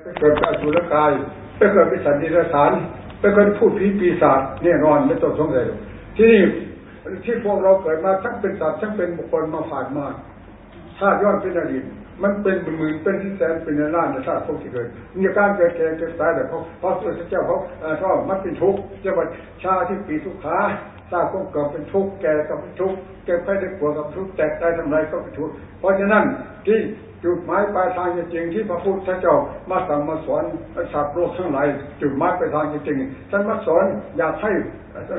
ไปเกิดอสุรกายไปเกิดเป็นสัตว์ดิรัจฉานไปเกิดพูดผีปีศาจแน่นอนไม่ต้องสงสัยที่นี่ที่พวกเราเกิดมาทั้งเป็นสัตว์ทั้งเป็นบุคคลมาผ่านมาชาติย้อนเป็นอดีตมันเป็นหมื่นเป็นที่แสนเป็นล้านในชาติพวกที่เกิดมีการเกิดแก่เกิดตายแต่เขาเพราะพระเจ้าเขาชอบมันเป็นทุกข์จะว่าชาที่ปีทุกขาทราบก็เกิดเป็นทุกข์แก่กับทุกข์เก็บไปได้ปวกับทุกข์แตกตายทำไรก็เป็นทุกข์เพราะฉะนั้นที่ จุดหมายปลายทางจริงที่พระพุทธเจ้ามาสั่งมาสอนสัตว์โลกทั้งหลายจุดหมายปลายทางจริงท่านมาสอนอยากให้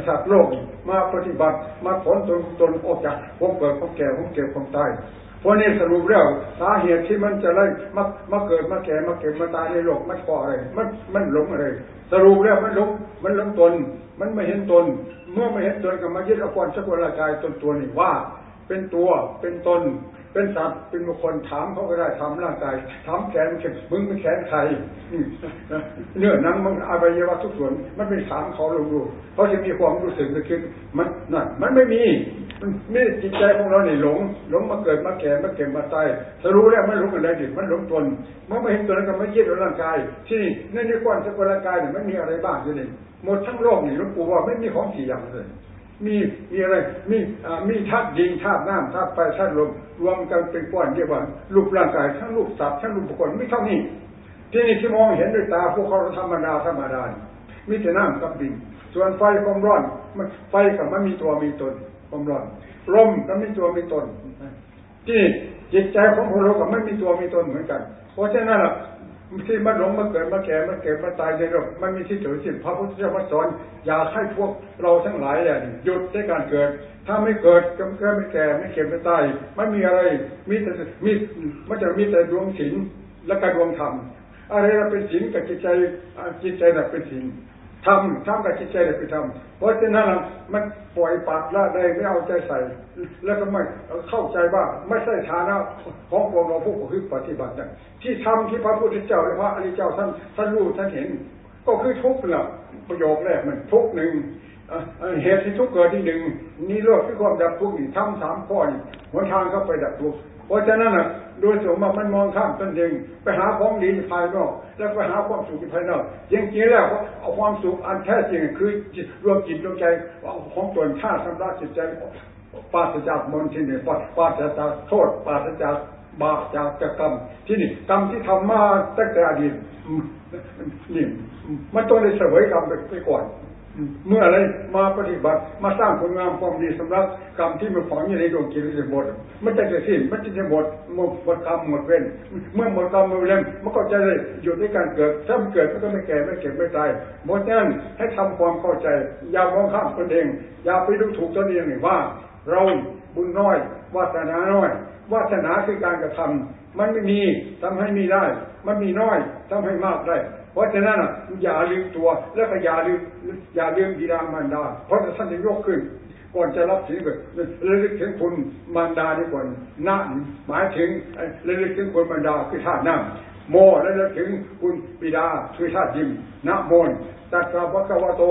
สัตว์โลกมาปฏิบัติมาผลตนตนออกจากความเกิดความแก่ความเก็บความตายเพราะนี่สรุปแล้วสาเหตุที่มันจะไล่มามาเกิดมาแก่มาเก็บมาตายในโลกมันเพราะอะไรมันมันหลงอะไร สรุปแล้วมันหลงมันหลงตน มันไม่เห็นตน เมื่อไม่เห็นตนก็มายึดเอาความสกุลร่างกายตนตัวนี่ว่า เป็นตัวเป็นตน เป็นสัตว์เป็นบุคคลถามเขาก็ได้ถามร่างกายถามแขนมึงเป็นแขนใครเนื้อนังมันอวัยวะทุกส่วน มันเป็นถามเขาลงดูเขาจะมีความรู้สึกนึกคิดมันนั่นมันไม่มีนี่จิตใจของเราเนี่ยหลงหลงมาเกิดมาแก่มาเก็บมาตายถ้ารู้แล้วไม่หลงอะไรดิมันหลงตนเมื่อไม่เห็นตัวนั้นก็ไม่ยึดร่างกาย ที่นี่ในนี้ก้อนสกุลร่างกายเนี่ยมันมีอะไรบ้างอยู่นี่หมดทั้งโลกนี่หลวงปู่ว่าไม่มีของสี่อย่างเลย มีมีอะไร มีมีธาตุดินธาตุน้ำธาตุไฟธาตุลมรวมกันเป็นก้อนเรียกว่ารูปร่างกายทั้งรูปสัตว์ทั้งรูปบุคคลไม่เท่านี้ ที่นี่ที่มองเห็นด้วยตาพวกเขาธรรมดาธรรมดามีแต่น้ำกับดิน ส่วนไฟความร้อนมันไฟกับมันมีตัวมีตนความร้อนลมก็มีตัวมีตนที่จิตใจของพวกเรากับไม่มีตัวมีตนเหมือนกัน เพราะฉะนั้น ที่มันหลงมาเกิดมาแก่มาเก็บมาตายในโลกมันมีที่ถือสิพระพุทธเจ้าสอนอยากให้พวกเราทั้งหลายเนี่ยหยุดในการเกิด ถ้าไม่เกิดก็ไม่แก่ไม่เก็บไม่ตายไม่มีอะไรมีแต่มีมันจะมีแต่ดวงศีลและการดวงธรรมอะไรเราเป็นศีลกับจิตใจจิตใจน่ะเป็นศีล ทำทำกับจิตใจเลยไปทำเพราะฉะนั้นมันปล่อยปากละเลยไม่เอาใจใส่ แล้วก็ไม่เข้าใจว่าไม่ใช่ฐานะของพวกเราผู้คือปฏิบัติที่ทำที่พระพุทธเจ้าและพระอริยเจ้าท่านท่านรู้ท่านเห็น ก็คือทุกข์แหละประโยคแรกมันทุกข์หนึ่งเหตุที่ทุกข์เกิดที่หนึ่งนี่โลกที่ความดับทุกข์นี่ทำสามข้อนี่หนทางเข้าไปดับทุกข์เพราะฉะนั้นอะ โดยสมมติมันมองข้ามตนเองไปหาของดีภายนอก แล้วไปหาความสุขภายนอกจริงๆแล้วเอาความสุขอันแท้จริงคือจิตรวมจิตรวมใจของตนข้าสำราจิตใจปราศจากมนทินปราศจากโทษปราศจากบาปจากกรรมที่นี่กรรมที่ทำมาตั้งแต่อดีตนี่มันต้องได้เสวยกรรมไปก่อน เมื่ออะไรมาปฏิบัติมาสร้างผลงานความดีสำหรับกรรมที่มันฝังอยู่ในดวงจิตจะหมดมันจะจะสิ้นมันจะหมดหมดหมดกรรมหมดเวรเมื่อหมดกรรมหมดเวรมันก็จะเลยอยู่ด้วยการเกิดถ้ามันเกิดมันก็ไม่แก่ไม่เก็บไม่ตายหมดนั้นให้ทำความเข้าใจ อย่ามองข้ามตนเองอย่าไปดูถูกตนเองว่า เราบุญน้อยวาสนาน้อยวาสนาคือการกระทำมันไม่มีทำให้มีได้ มันมีน้อยทำให้มากได้ เพราะฉะนั้นอย่าลืมตัวแล้วก็อย่าลืมอย่าลืมบิดามารดา เพราะท่านจะยกขึ้นก่อนจะรับสิ่งแบบระลึกถึงคุณมารดาดีก่อนนะหมายถึงระลึกถึงคุณมารดาคือธาตุน้ำโมและระลึกถึงคุณบิดาคือธาตุยิมนะโมนตัสสะพระกวโต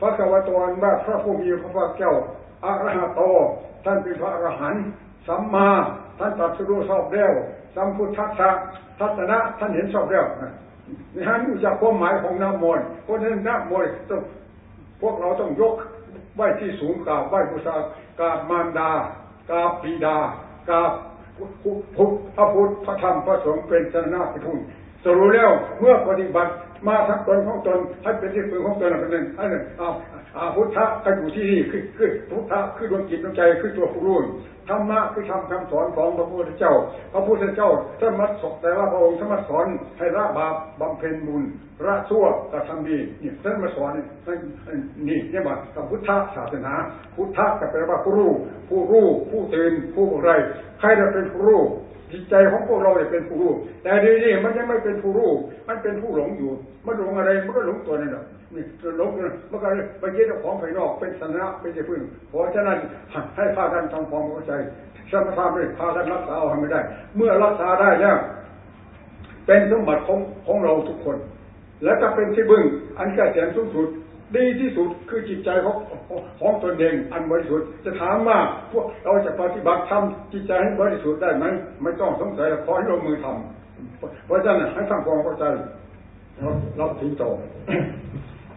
พระกวโตอันว่าพระผู้มีพระภาคเจ้าอรหัตโต ท่านเป็นพระอรหันต์สัมมาท่านตรัสรู้ชอบแล้วสัมพุทธัสสะทัศนะท่านเห็นชอบแล้ว นี่ฮะรู้จักความหมายของน้ำมนต์เพราะฉะนั้นน้ำมนต์ต้องพวกเราต้องยกไหว้ที่สูงกราบไหว้บูชากราบมารดากราบปีดากราบพุทธพระพุทธพระธรรมพระสงฆ์เป็นสนาพิทุนสรุปแล้วเมื่อปฏิบัติมาทักตนของตนให้เป็นที่พึ่งของตนเป็นหนึ่งอันหนึ่งอา อาพุทธะก็อยู่ที่นี่คือคือพุทธะคือดวงจิตดวงใจคือตัวผู้รู้ธรรมะคือทำคำสอนของพระพุทธเจ้า พระพุทธเจ้าท่านมัดสแต่ละพระองค์ท่านมัดสอนให้ละบาปบำเพ็ญบุญละชั่วกระทำดีนี่ท่านมาสอนนี่นี่ว่ากับพุทธศาสนา พุทธะก็แปลว่าผู้รู้ผู้รู้ผู้ตื่นผู้อะไรใครจะเป็นผู้รู้จิตใจของพวกเราเนี่ยเป็นผู้รู้แต่ดีนี่มันยังไม่เป็นผู้รู้มันเป็นผู้หลงอยู่ มันหลงอะไรมันก็หลงตัวนั่นแหละนี่ หลงมันก็ไปยึดของภายนอกเป็นสนะเป็นที่พึ่งเพราะฉะนั้นให้พากันทำความเข้าใจสมถะไม่พากันรักษาเอาให้ไม่ได้ เมื่อรักษาได้แล้วเป็นสมบัติของของเราทุกคน และก็เป็นที่บึ้งอันแก่แสนสูงสุด ดีที่สุดคือจิตใจของของตนเองอันบริสุทธิ์จะถามว่าพวกเราจะปฏิบัติทำจิตใจให้บริสุทธิ์ได้ไหมไม่ต้องสงสัยขอให้ลงมือทำเพราะฉะนั้นให้ทำความเข้าใจรับรับสิงโต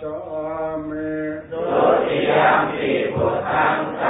จฉามิดุติยมปิพุทธังส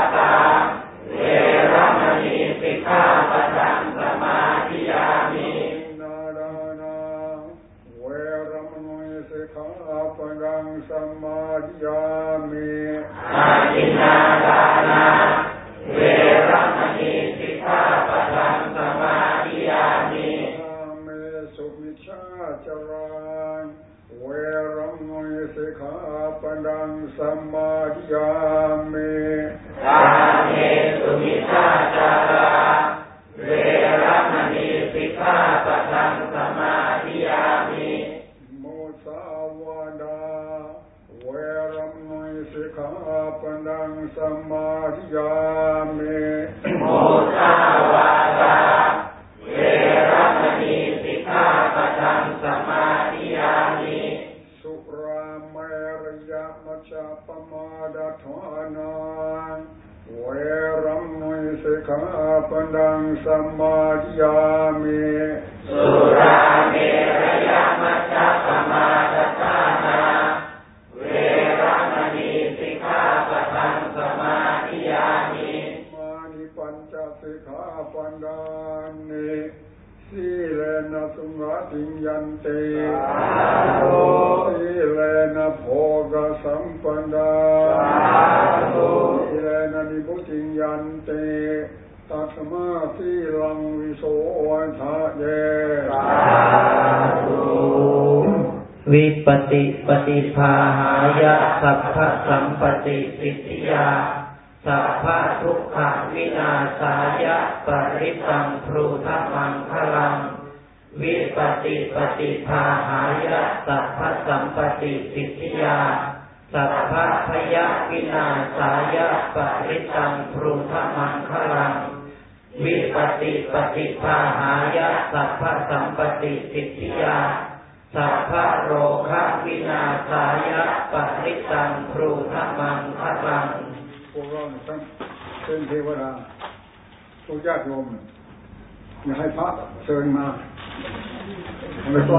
น จจปมาดาทวานังเวรมณีสิกขาปัทังสมาธิยามิสุราเมรยะมัจจปมาดาทวานังเวรมณีสิกขาปัทังสมาธิยามิมานิปัญจสิกขาปันดานิสีเลนะสุงาติยันติสีเล ยันติตัสมาสีลังวิโสวันทะเยสุวิปติปฏิภาหายะสัพพสัมปติสิทธิยาสัพพทุกขวินาศายะปริตังพรูทมังคลัง วิปติปฏิภาหายะสัพพสัมปติสิทธิยา สัพพะพยะวินาศายะปริตังพรูทมังคลัง วิปติปฏิภาหายะสัพพะสัมปติสิทธิยาสัพพะโรคะวินาศายะปริตังครูทมังคลังพวกเราเนี่ยทั้งเป็นเทวดาพวกญาติโยมอย่าให้พระเชิญมา ไม่ต้อ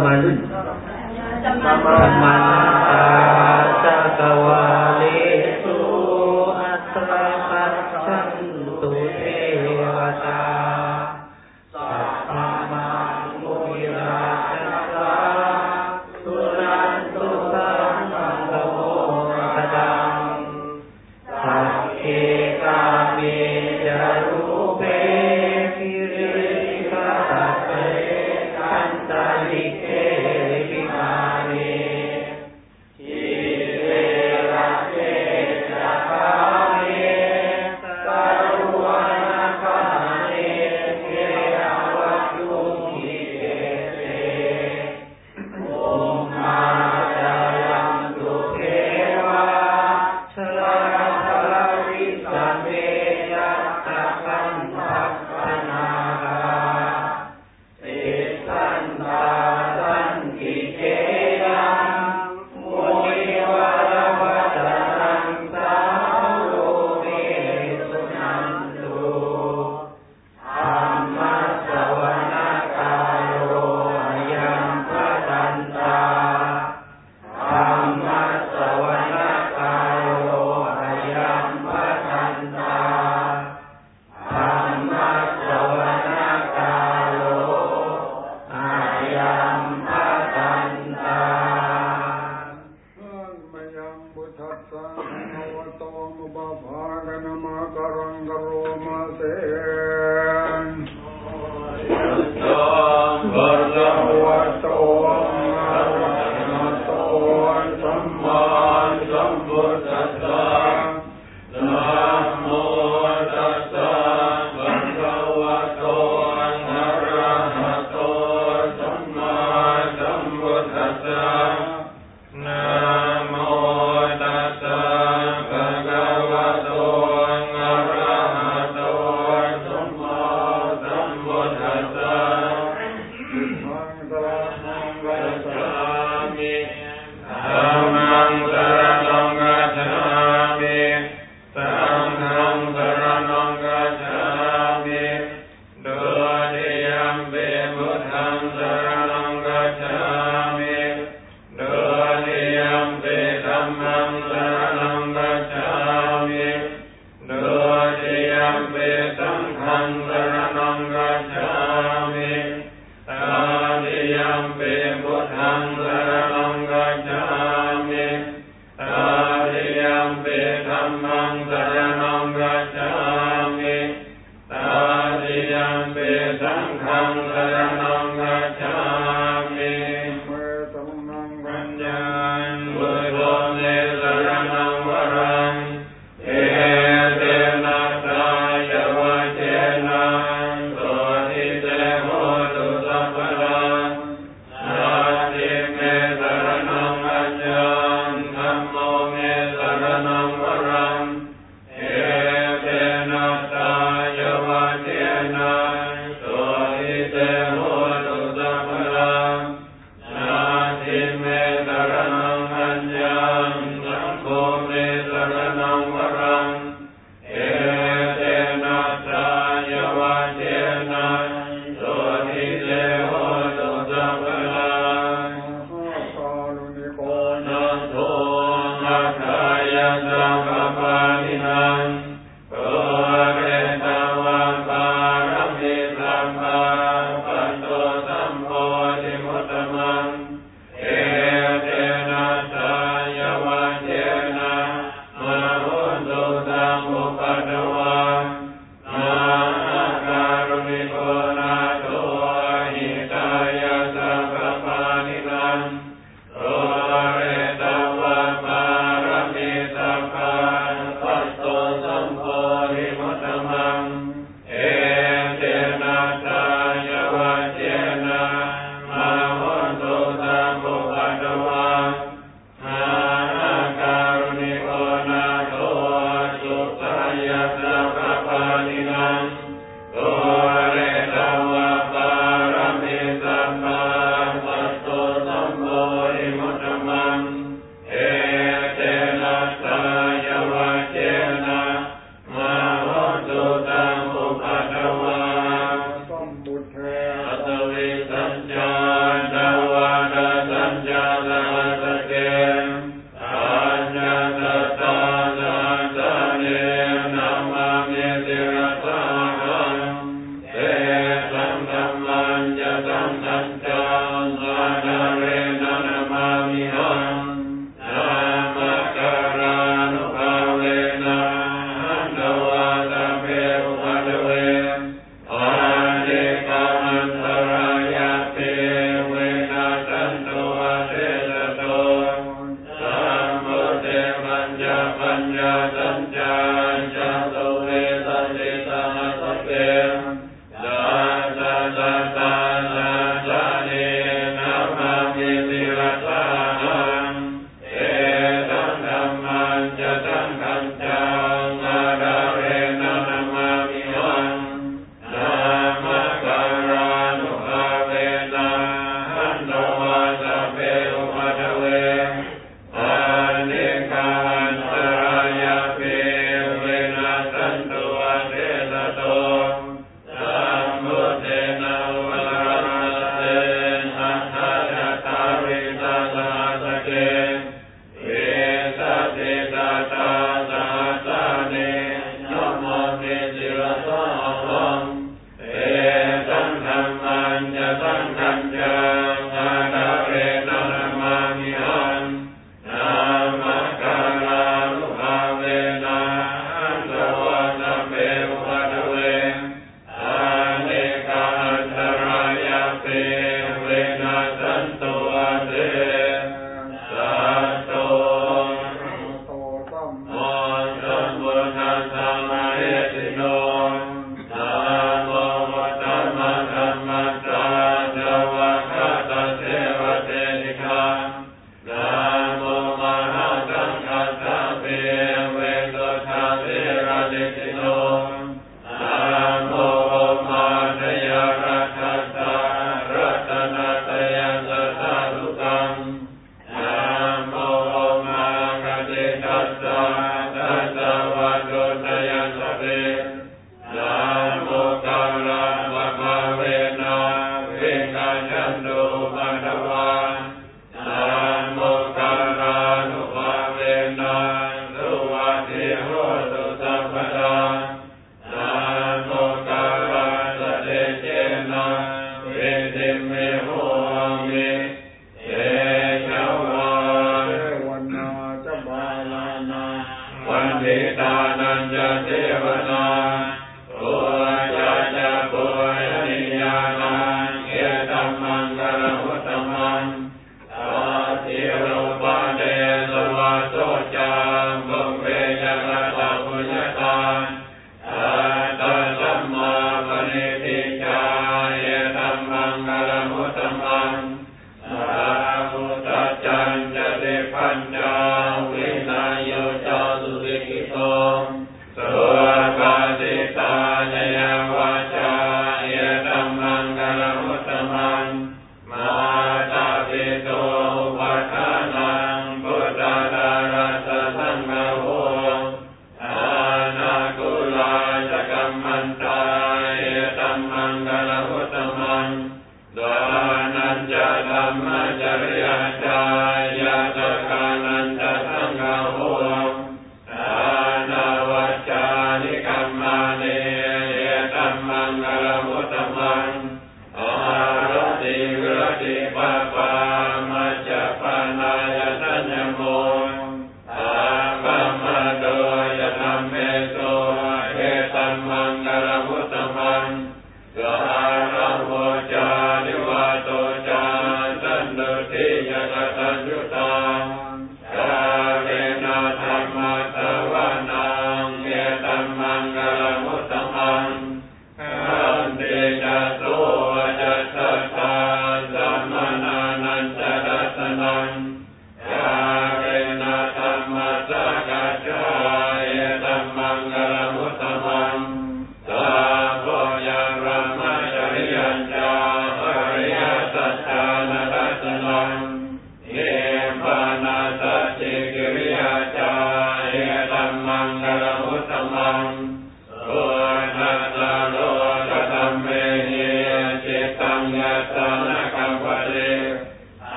वन्देतानञ्जदेवन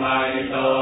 อนัมเ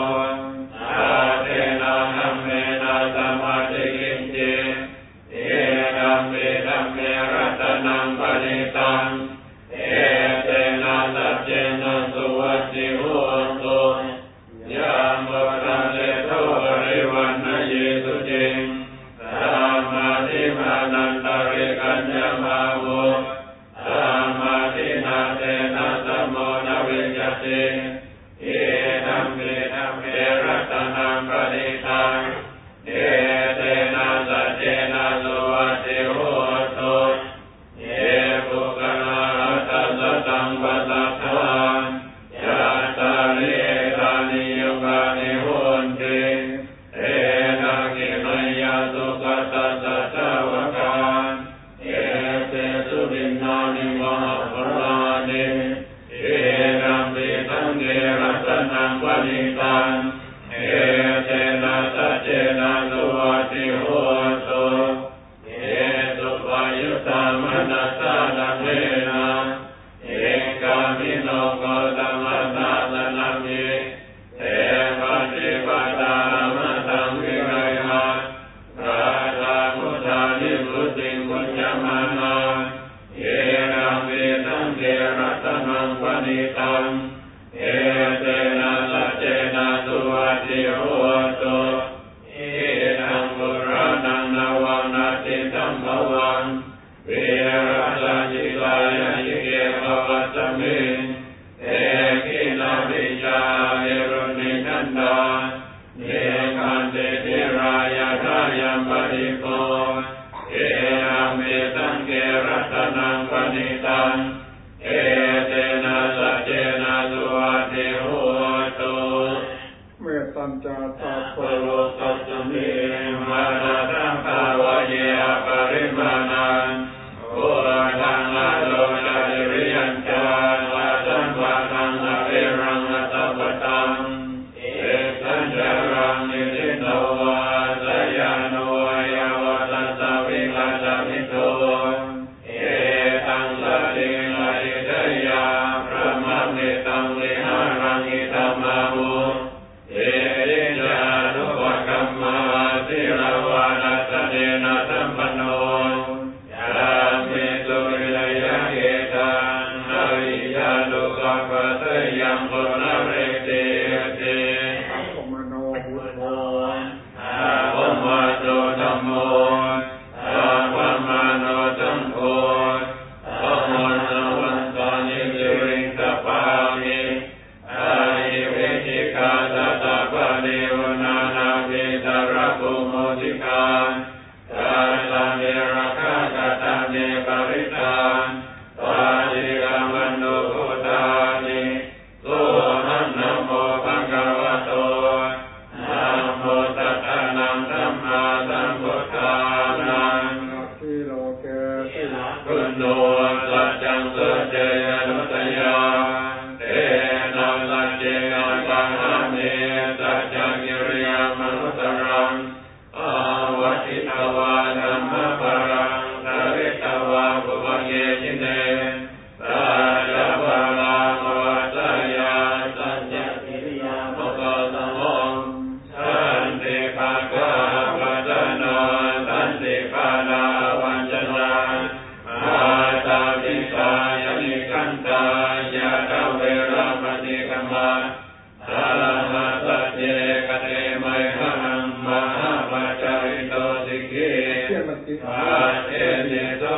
ก เทนิโสรัสส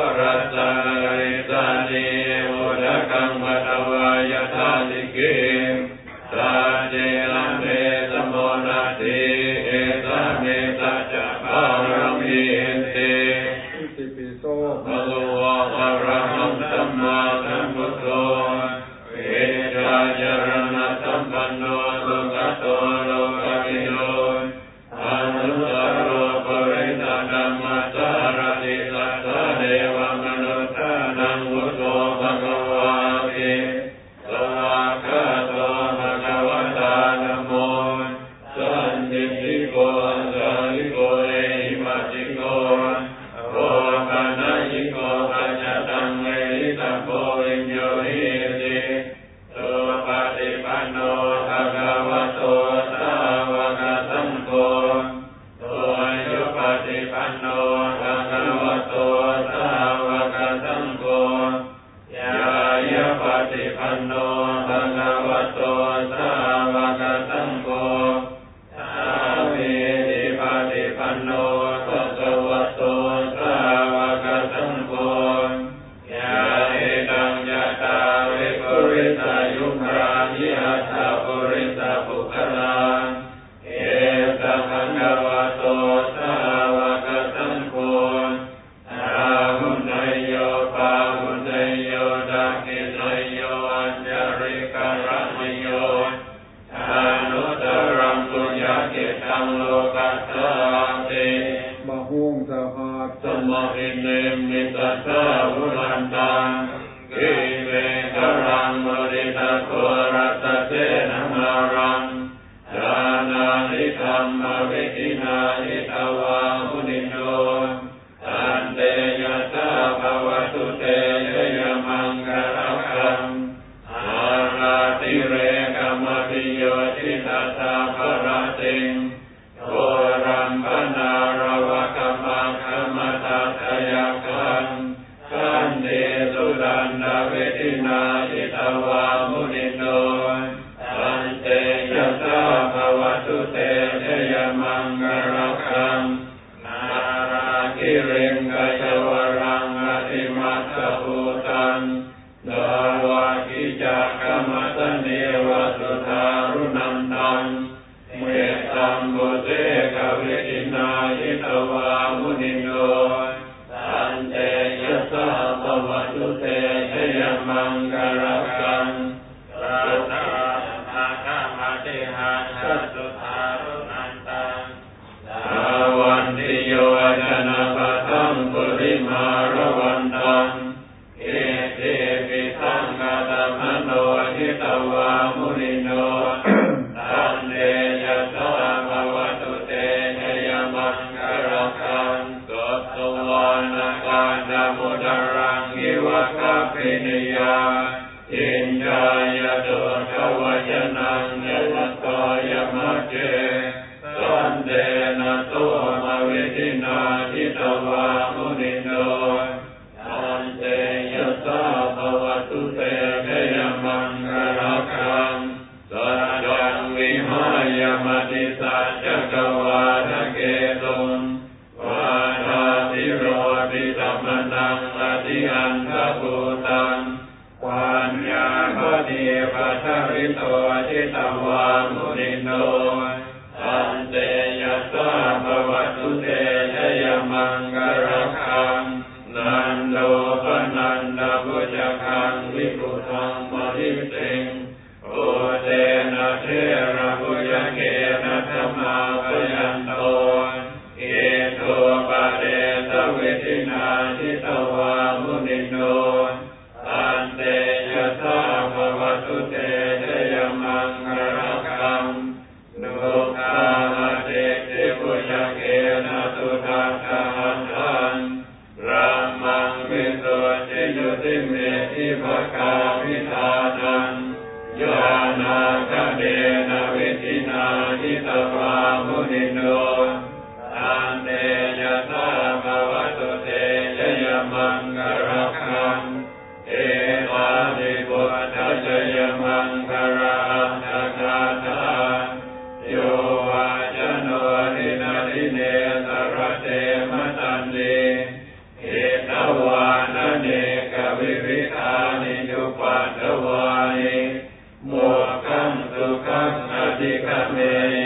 ติกเม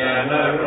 ยนโร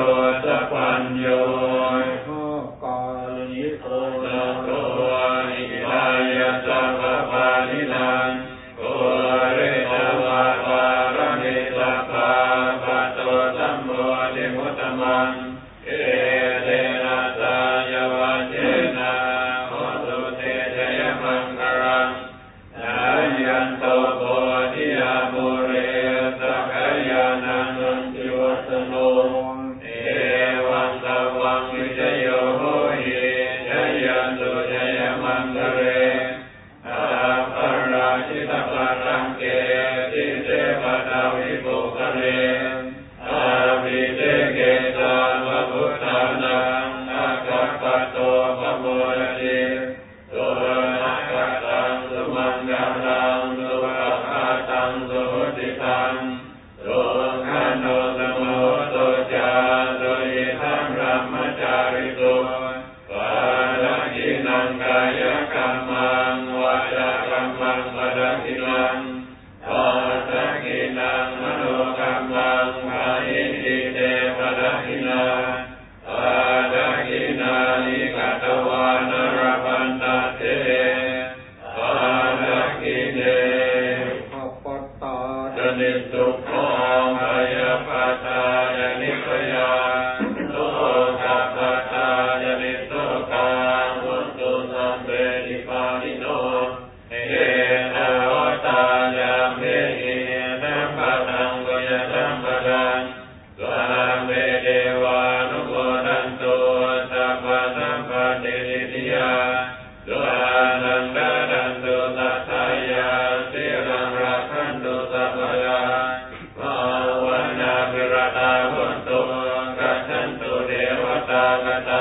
哒哒哒